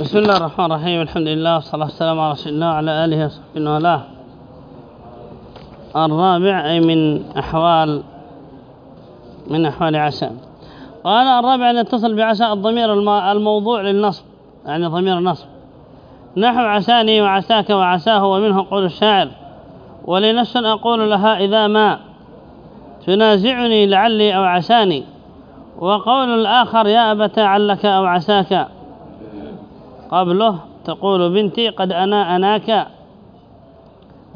بسم الله الرحمن الرحيم الحمد لله والصلاة والسلام على رسول الله وعلى آله وصحبه والاه الرابع أي من أحوال من أحوال عسى قال الرابع أن يتصل بعسى الضمير الموضوع للنصب يعني ضمير النصب نحو عساني وعساك وعساه ومنه قول الشاعر ولنفس أقول لها إذا ما تنازعني لعلي أو عساني وقول الآخر يا أبت علك أو عساك قبله تقول بنتي قد أنا أناك.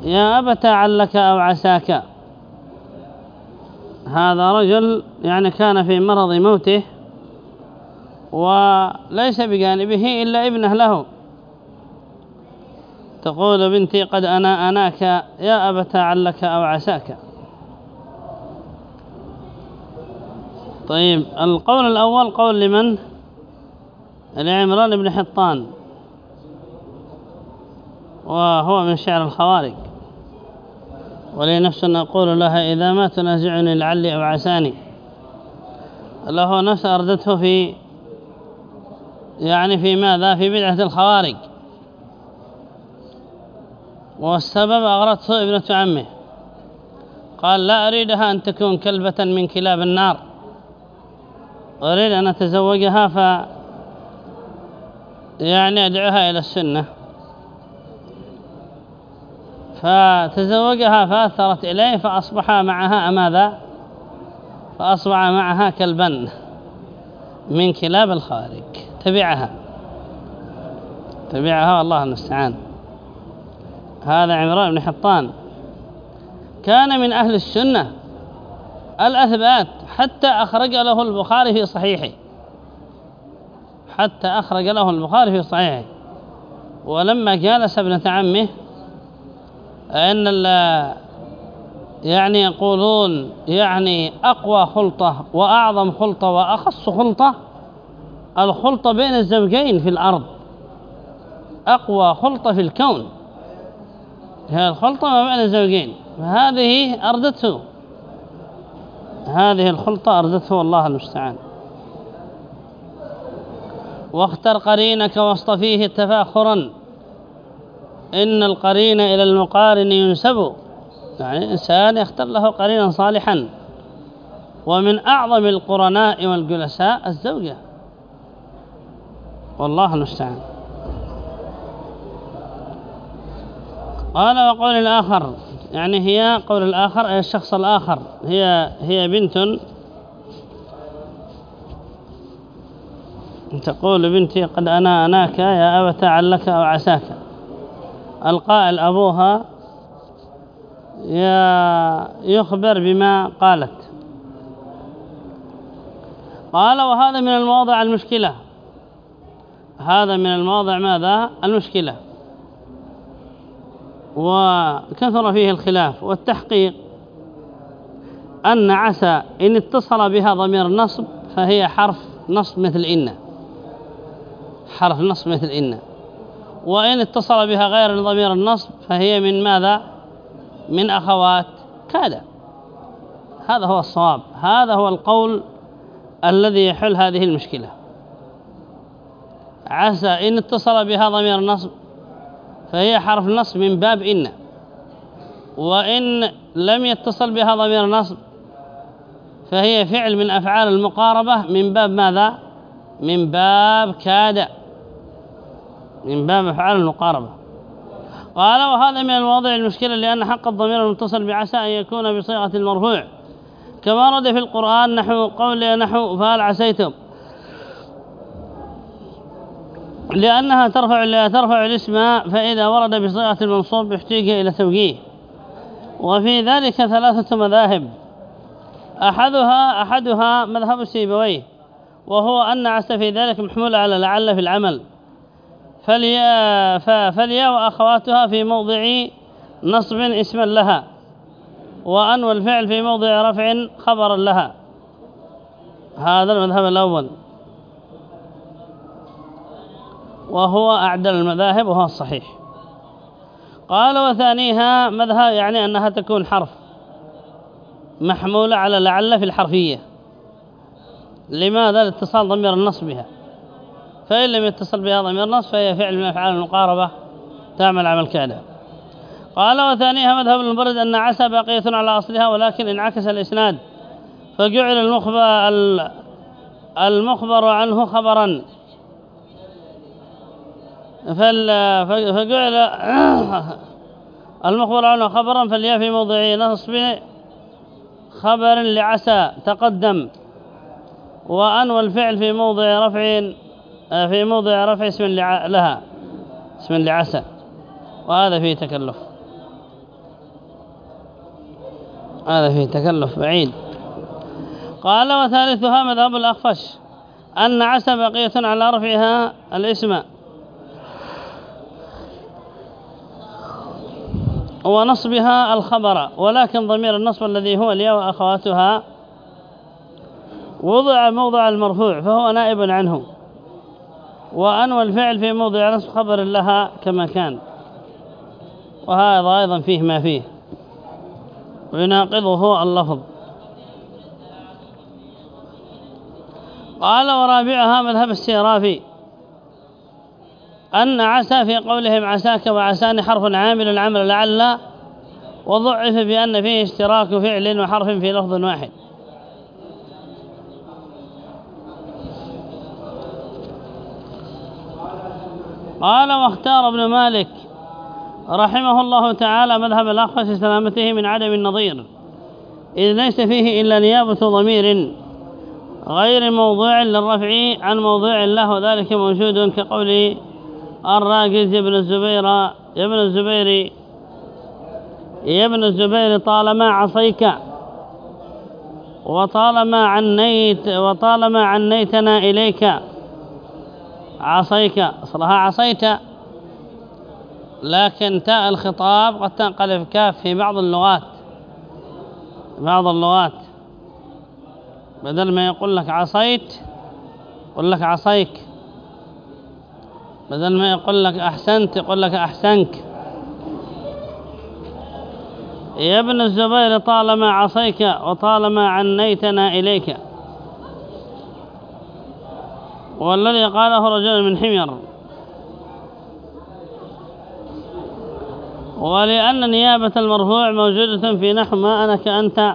يا أبت علك أو عساك. هذا رجل يعني كان في مرض موته وليس بجانبه إلا ابنه له. تقول بنتي قد أنا أناك. يا أبت علك أو عساك. طيب القول الأول قول لمن؟ لعمران بن حطان. وهو من شعر الخوارج. ولي نفس أقول لها إذا ما تنازعني لعلي أو عساني. له نفس أردته في يعني في ماذا؟ في بدعة الخوارج. والسبب أغرته ابنة عمه. قال لا أريدها أن تكون كلبة من كلاب النار. أريد أن أتزوجها ف يعني أدعوها إلى السنة. فتزوجها فأثرت إليه فأصبح معها ماذا؟ فأصبح معها كلبا من كلاب الخارج تبعها. تبعها والله المستعان. هذا عمران بن حطان. كان من أهل السنة الأثبات حتى أخرج له البخاري في صحيحه. حتى أخرج له البخاري في صحيحه. ولما جالس ابنة عمه أن يعني يقولون يعني أقوى خلطة وأعظم خلطة وأخص خلطة الخلطة بين الزوجين في الأرض. أقوى خلطة في الكون. هي الخلطة ما بين الزوجين. هذه أردته. هذه الخلطة أردته والله المستعان. واختر قرينك واصطفيه تفاخرا. إن القرين إلى المقارن ينسب. يعني إنسان يختار له قرينا صالحا. ومن أعظم القرناء والجلساء الزوجة. والله المستعان. قال وقول الآخر. يعني هي قول الآخر أي الشخص الآخر. هي هي بنت تقول بنتي قد أنا أناك يا أبت علك أو عساك. القائل أبوها يخبر بما قالت. قال وهذا من المواضع المشكلة. هذا من المواضع ماذا؟ المشكلة. وكثر فيه الخلاف والتحقيق أن عسى إن اتصل بها ضمير النصب فهي حرف نصب مثل إن. حرف نصب مثل إن. وإن اتصل بها غير ضمير النصب فهي من ماذا؟ من أخوات كاد هذا هو الصواب. هذا هو القول الذي يحل هذه المشكلة. عسى إن اتصل بها ضمير النصب فهي حرف نصب من باب إن. وإن لم يتصل بها ضمير نصب فهي فعل من أفعال المقاربة من باب ماذا؟ من باب كاد من باب أفعال المقاربة. قال وهذا من المواضع المشكلة لأن حق الضمير المتصل بعسى أن يكون بصيغة المرفوع. كما ورد في القرآن نحو قول نحو فهل عسيتم؟ لأنها ترفع لا ترفع الاسم فإذا ورد بصيغة المنصوب يحتاج إلى توجيه. وفي ذلك ثلاثة مذاهب. أحدها أحدها مذهب السيبويه وهو أن عسى في ذلك محمول على لعل في العمل. فالياء فالياء وأخواتها في موضع نصب اسما لها وأن والفعل في موضع رفع خبرا لها. هذا المذهب الأول. وهو أعدل المذاهب وهو الصحيح. قال وثانيها مذهب يعني أنها تكون حرف محمولة على لعل في الحرفية. لماذا؟ الاتصال ضمير النص بها. فإن لم يتصل بها ضمير نصب فهي فعل من أفعال المقاربة تعمل عمل كذا. قال وثانيها مذهب المبرد أن عسى باقية على أصلها ولكن انعكس الإسناد. فجعل المخبر المخبر عنه خبرا. فجعل المخبر عنه خبرا فليا في موضع نصب خبر لعسى تقدم. وأنوى الفعل في موضع رفع في موضع رفع اسم لها. اسم لعسى. وهذا فيه تكلف. هذا فيه تكلف بعيد. قال وثالثها مذهب الأخفش. أن عسى بقية على رفعها الاسم. ونصبها الخبر. ولكن ضمير النصب الذي هو الياء وأخواتها. وضع موضع المرفوع فهو نائب عنه. وأنوى الفعل في موضع نصب خبر لها كما كان. وهذا أيضا فيه ما فيه. ويناقضه اللفظ. قال ورابعها مذهب السيرافي. أن عسى في قولهم عساك وعسان حرف عامل العمل لعل. وضعف بأن فيه اشتراك فعل وحرف في لفظ واحد. قال واختار ابن مالك رحمه الله تعالى مذهب الأخفش سلامته من عدم النظير إذ ليس فيه إلا نيابة ضمير غير موضوع للرفع عن موضوع له وذلك موجود كقول الراجز ابن الزبير ابن الزبير يا ابن الزبير طالما عصيك وطالما عنيت وطالما عنيتنا إليك. عصيك أصلها عصيت لكن تاء الخطاب قد تنقلب كاف في بعض اللغات بعض اللغات. بدل ما يقول لك عصيت يقول لك عصيك. بدل ما يقول لك أحسنت يقول لك أحسنك. يا ابن الزبير طالما عصيك وطالما عنيتنا إليك. والذي قاله رجل من حمير. ولأن نيابة المرفوع موجودة في نحو ما أنا كأنت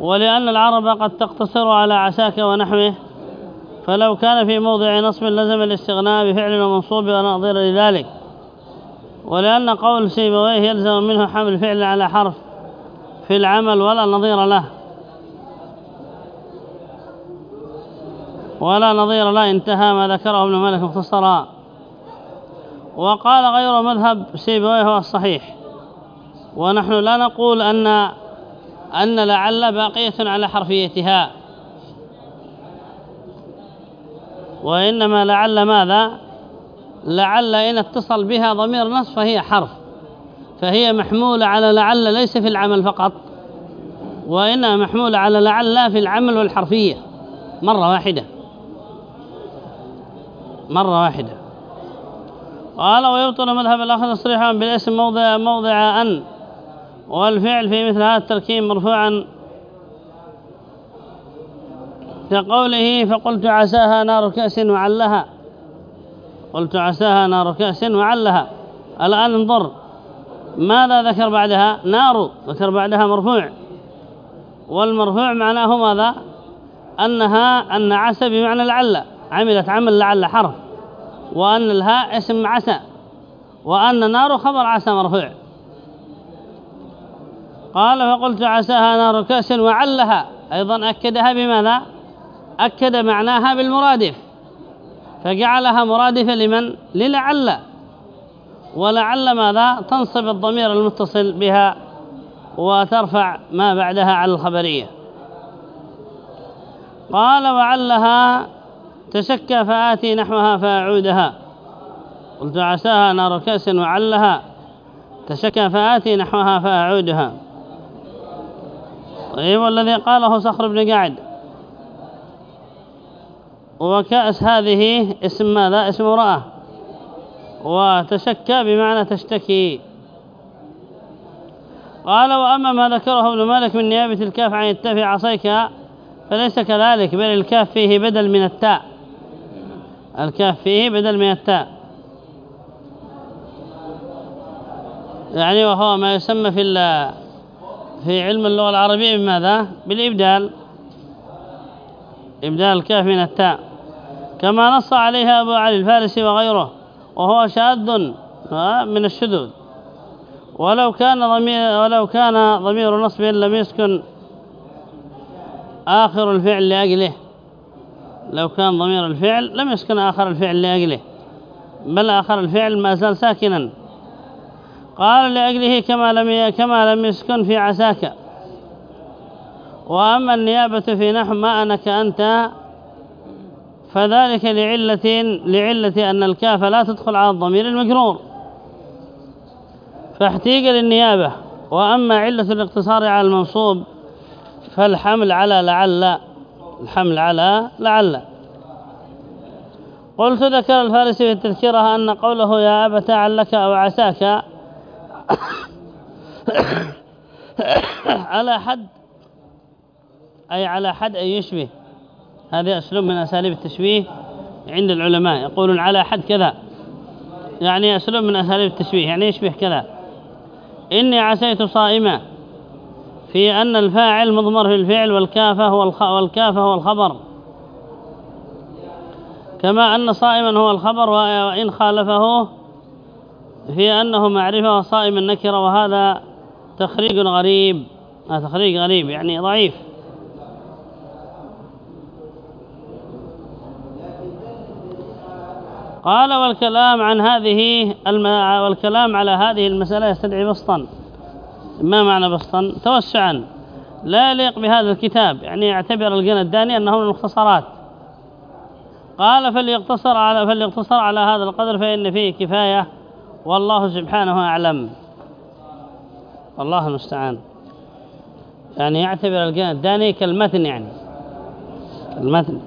ولأن العرب قد تقتصر على عساك ونحوه. فلو كان في موضع نصب لزم الاستغناء بفعل ومنصوب ونظير لذلك. ولأن قول سيبويه يلزم منه حمل فعل على حرف في العمل ولا نظير له. ولا نظير له انتهى ما ذكره ابن مالك مختصرا. وقال غير مذهب سيبويه هو الصحيح. ونحن لا نقول أن أن لعل باقية على حرفيتها. وإنما لعل ماذا؟ لعل إن اتصل بها ضمير نصف فهي حرف. فهي محمولة على لعل ليس في العمل فقط. وإنها محمولة على لعل في العمل والحرفية. مرة واحدة. مرة واحدة. قال ويبطل مذهب الأخذ تصريحا بالاسم موضع موضع أن والفعل في مثل هذا التركيب مرفوعا كقوله فقلت عساها نار كأس وعلها قلت عساها نار كأس وعلها. الآن أنظر ماذا ذكر بعدها؟ نار ذكر بعدها مرفوع. والمرفوع معناه ماذا؟ أنها أن عسى بمعنى لعل عملت عمل لعل حرف وأن الهاء اسم عسى وأن نار خبر عسى مرفوع. قال فقلت عساها نار كأس وعلها. أيضا أكدها بماذا؟ أكد معناها بالمرادف. فجعلها مرادفة لمن؟ للعل. ولعل ماذا؟ تنصب الضمير المتصل بها وترفع ما بعدها على الخبرية. قال وعلها تشكى فآتي نحوها فأعودها. قلت عساها نار كأس وعلها. تشكى فآتي نحوها فأعودها. طيب والذي قاله صخر بن قاعد وكأس هذه اسم ماذا؟ اسم امرأة. وتشكى بمعنى تشتكي. قال وأما ما ذكره ابن مالك من نيابة الكاف عن التاء عصيك فليس كذلك بل الكاف فيه بدل من التاء. الكاف فيه بدل من التاء. يعني وهو ما يسمى في في علم اللغة العربية بماذا؟ بالإبدال. إبدال الكاف من التاء. كما نص عليها أبو علي الفارسي وغيره وهو شاذ من الشذوذ. ولو كان ضمير ولو كان ضمير نصب لم يسكن آخر الفعل لأجله. لو كان ضمير الفعل لم يسكن آخر الفعل لأجله بل آخر الفعل ما زال ساكنا. قال لأجله كما لم كما لم يسكن في عساك. وأما النيابة في نحو ما أنك أنت فذلك لعلة لعلة أن الكاف لا تدخل على الضمير المجرور. فاحتيج للنيابة. وأما علة الاقتصار على المنصوب فالحمل على لعل الحمل على لعل. قلت ذكر الفارسي في التذكرة أن قوله يا أبت علك أو عساك على حد أي على حد أن يشبه. هذا أسلوب من أساليب التشبيه عند العلماء. يقولون على حد كذا. يعني أسلوب من أساليب التشبيه يعني يشبه كذا. إني عسيت صائما. في أن الفاعل مضمر في الفعل والكافة هو والكافة هو الخبر. كما أن صائما هو الخبر وإن خالفه في أنه معرفة وصائم النكرة وهذا تخريج غريب. هذا تخريج غريب يعني ضعيف. قال والكلام عن هذه. والكلام على هذه المسألة يستدعي بسطا ما معنى بسطا توسعا. لا يليق بهذا الكتاب. يعني يعتبر الجنة الداني أنه من المختصرات. قال فليقتصر على فليقتصر على هذا القدر فإن فيه كفاية. والله سبحانه أعلم. والله المستعان. يعني يعتبر الجنة الداني كالمتن يعني. المتن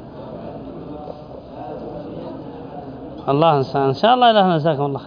الله إن شاء الله إلهنا جزاكم الله